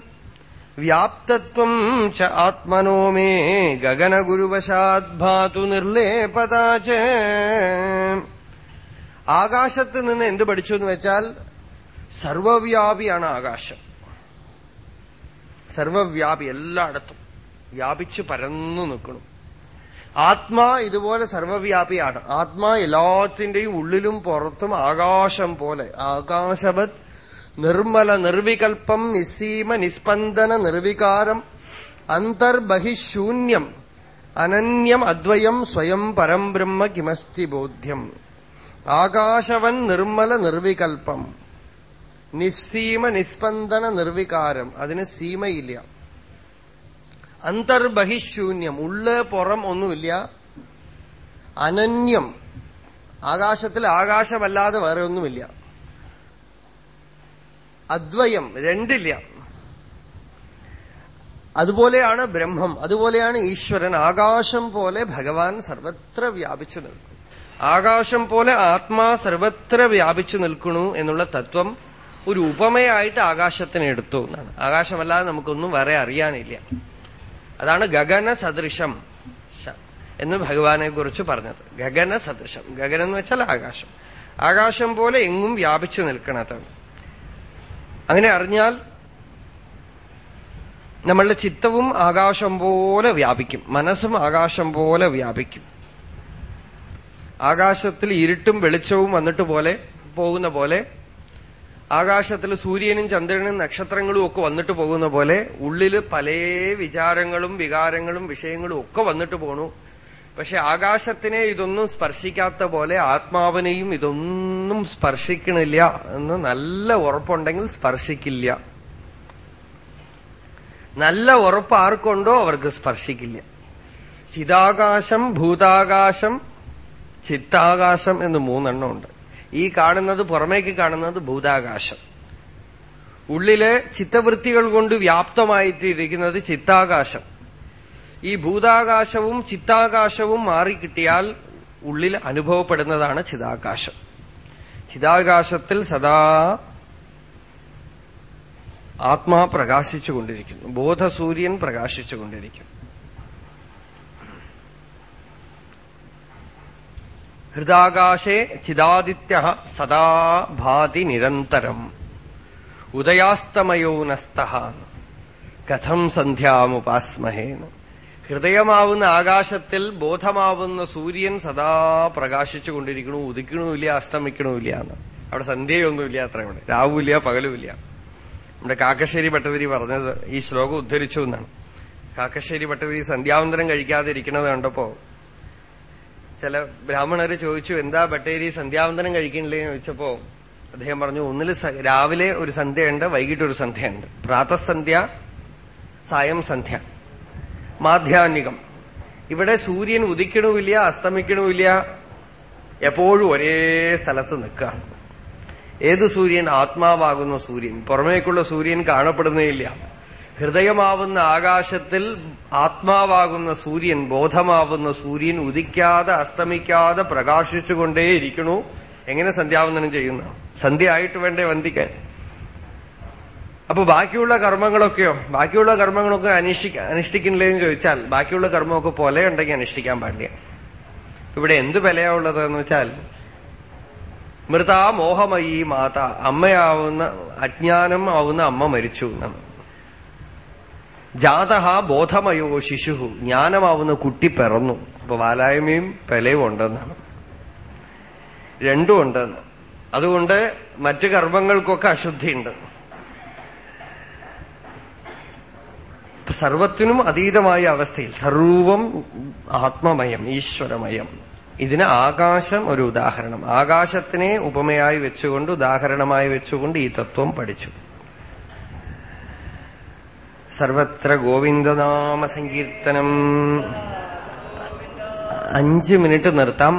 വ്യാപ്തത്വം ച ആത്മനോ മേ ഗഗനഗുരുവശാത് ഭാതു നിർലേപതാച ആകാശത്ത് നിന്ന് എന്ത് പഠിച്ചു എന്ന് വെച്ചാൽ സർവവ്യാപിയാണ് ആകാശം. സർവവ്യാപി എല്ലായിടത്തും വ്യാപിച്ച് പരന്നു നിൽക്കണം. ആത്മാ ഇതുപോലെ സർവവ്യാപിയാണ്. ആത്മാ എല്ലാത്തിന്റെയും ഉള്ളിലും പുറത്തും ആകാശം പോലെ. ആകാശവത് നിർമ്മല നിർവികൽപ്പം നിസ്സീമ നിസ്പന്ദന നിർവികാരം അന്തർബഹിശൂന്യം അനന്യം അദ്വയം സ്വയം പരം ബ്രഹ്മ കിമസ്തി ബോധ്യം. ആകാശവൻ നിർമ്മല നിർവികൽപ്പം. നിസ്സീമ നിസ്പന്ദന നിർവികാരം. അതിന് സീമയില്ല. അന്തർബഹിശൂന്യം. ഉള്ള് പുറം ഒന്നുമില്ല. അനന്യം. ആകാശത്തിൽ ആകാശമല്ലാതെ വേറെ ഒന്നുമില്ല. അദ്വയം രണ്ടില്ല. അതുപോലെയാണ് ബ്രഹ്മം. അതുപോലെയാണ് ഈശ്വരൻ. ആകാശം പോലെ ഭഗവാൻ സർവത്ര വ്യാപിച്ചു ആകാശം പോലെ ആത്മാ സർവത്ര വ്യാപിച്ചു നിൽക്കുന്നു എന്നുള്ള തത്വം ഒരു ഉപമയായിട്ട് ആകാശത്തിന് എടുത്തു എന്നാണ്. ആകാശമല്ലാതെ നമുക്കൊന്നും വേറെ അറിയാനില്ല. അതാണ് ഗഗന സദൃശം എന്ന് ഭഗവാനെ കുറിച്ച് പറഞ്ഞത്. ഗഗന സദൃശം. ഗഗനം എന്ന് വെച്ചാൽ ആകാശം. ആകാശം പോലെ എങ്ങും വ്യാപിച്ചു നിൽക്കണതാണ്. അങ്ങനെ അറിഞ്ഞാൽ നമ്മളുടെ ചിത്തവും ആകാശം പോലെ വ്യാപിക്കും. മനസ്സും ആകാശം പോലെ വ്യാപിക്കും. ആകാശത്തിൽ ഇരുട്ടും വെളിച്ചവും വന്നിട്ട് പോലെ പോകുന്ന പോലെ ആകാശത്തിൽ സൂര്യനും ചന്ദ്രനും നക്ഷത്രങ്ങളും ഒക്കെ വന്നിട്ട് പോകുന്ന പോലെ ഉള്ളിൽ പല വിചാരങ്ങളും വികാരങ്ങളും വിഷയങ്ങളും ഒക്കെ വന്നിട്ട് പോണു. പക്ഷെ ആകാശത്തിനെ ഇതൊന്നും സ്പർശിക്കാത്ത പോലെ ആത്മാവിനെയും ഇതൊന്നും സ്പർശിക്കണില്ല എന്ന് നല്ല ഉറപ്പുണ്ടെങ്കിൽ സ്പർശിക്കില്ല. നല്ല ഉറപ്പ് ആർക്കുണ്ടോ അവർക്ക് സ്പർശിക്കില്ല. ചിതാകാശം ഭൂതാകാശം ചിത്താകാശം എന്ന് മൂന്നെണ്ണം ഉണ്ട്. ഈ കാണുന്നത് പുറമേക്ക് കാണുന്നത് ഭൂതാകാശം ഉള്ളിൽ ചിത്തവൃത്തികൾ കൊണ്ട് വ്യാപ്തമായിട്ടിരിക്കുന്നത് ചിത്താകാശം. ഈ ഭൂതാകാശവും ചിത്താകാശവും മാറിക്കിട്ടിയാൽ ഉള്ളിൽ അനുഭവപ്പെടുന്നതാണ് ചിതാകാശം. ചിതാകാശത്തിൽ സദാ ആത്മാ പ്രകാശിച്ചുകൊണ്ടിരിക്കുന്നു. ബോധസൂര്യൻ പ്രകാശിച്ചുകൊണ്ടിരിക്കുന്നു. ഹൃദാകാശേ ചിദാദിത്യ സദാ ഭാതി നിരന്തരം. ഉദയാസ്തമയോ നസ്ത. കഥം സന്ധ്യാമുപാസ്മഹേന്ന് ഹൃദയമാവുന്ന ആകാശത്തിൽ ബോധമാവുന്ന സൂര്യൻ സദാ പ്രകാശിച്ചു കൊണ്ടിരിക്കണു ഉദിക്കണമില്ല അസ്തമിക്കണമില്ല. എന്ന് അവിടെ സന്ധ്യയൊന്നുമില്ല അത്ര ഇവിടെ. രാവുമില്ല പകലുമില്ല. നമ്മുടെ കാക്കശ്ശേരി ഭട്ടതിരി പറഞ്ഞത് ഈ ശ്ലോകം ഉദ്ധരിച്ചു എന്നാണ്. കാക്കശ്ശേരി ഭട്ടതിരി സന്ധ്യാവന്തരം കഴിക്കാതിരിക്കണത് കണ്ടപ്പോ ചില ബ്രാഹ്മണർ ചോദിച്ചു എന്താ ബട്ടേരി സന്ധ്യാവന്തനം കഴിക്കണില്ലേ? എന്ന് ചോദിച്ചപ്പോ അദ്ദേഹം പറഞ്ഞു ഒന്നിൽ രാവിലെ ഒരു സന്ധ്യയുണ്ട് വൈകിട്ട് ഒരു സന്ധ്യയുണ്ട്. പ്രാതസന്ധ്യ സായം സന്ധ്യ. മാധ്യാന്വികം. ഇവിടെ സൂര്യൻ ഉദിക്കണമില്ല അസ്തമിക്കണമില്ല എപ്പോഴും ഒരേ സ്ഥലത്ത് നിൽക്കുകയാണ് ഏത് സൂര്യൻ ആത്മാവാകുന്ന സൂര്യൻ പുറമേക്കുള്ള സൂര്യൻ കാണപ്പെടുന്നേയില്ല ഹൃദയമാവുന്ന ആകാശത്തിൽ ആത്മാവാകുന്ന സൂര്യൻ ബോധമാവുന്ന സൂര്യൻ ഉദിക്കാതെ അസ്തമിക്കാതെ പ്രകാശിച്ചുകൊണ്ടേയിരിക്കണു. എങ്ങനെ സന്ധ്യാവന്ദനം ചെയ്യുന്ന? സന്ധ്യ ആയിട്ട് വേണ്ടേ വന്ദിക്കാൻ. അപ്പൊ ബാക്കിയുള്ള കർമ്മങ്ങളൊക്കെയോ ബാക്കിയുള്ള കർമ്മങ്ങളൊക്കെ അനുഷ്ഠിക്ക അനുഷ്ഠിക്കണില്ലേ എന്ന് ചോദിച്ചാൽ ബാക്കിയുള്ള കർമ്മമൊക്കെ പോലെ ഉണ്ടെങ്കിൽ അനുഷ്ഠിക്കാൻ പാടില്ല. ഇവിടെ എന്ത് വിലയാ ഉള്ളത് എന്ന് വെച്ചാൽ മൃതാ മോഹമയി മാത അമ്മയാവുന്ന അജ്ഞാനം ആവുന്ന അമ്മ മരിച്ചു എന്നാണ്. ജാതഹ ബോധമയോ ശിശു ജ്ഞാനമാവുന്ന കുട്ടി പിറന്നു. അപ്പൊ വാലായ്മയും പെലയും ഉണ്ടെന്നാണ്. രണ്ടും ഉണ്ടെന്ന് അതുകൊണ്ട് മറ്റു കർമ്മങ്ങൾക്കൊക്കെ അശുദ്ധിയുണ്ട്. സർവത്തിനും അതീതമായ അവസ്ഥയിൽ സർവം ആത്മമയം ഈശ്വരമയം. ഇതിന് ആകാശം ഒരു ഉദാഹരണം. ആകാശത്തിനെ ഉപമയായി വെച്ചുകൊണ്ട് ഉദാഹരണമായി വെച്ചുകൊണ്ട് ഈ തത്വം പഠിച്ചു. സർവത്ര ഗോവിന്ദനാമ സങ്കീർത്തനം അഞ്ച് മിനിറ്റ് നിർത്താം.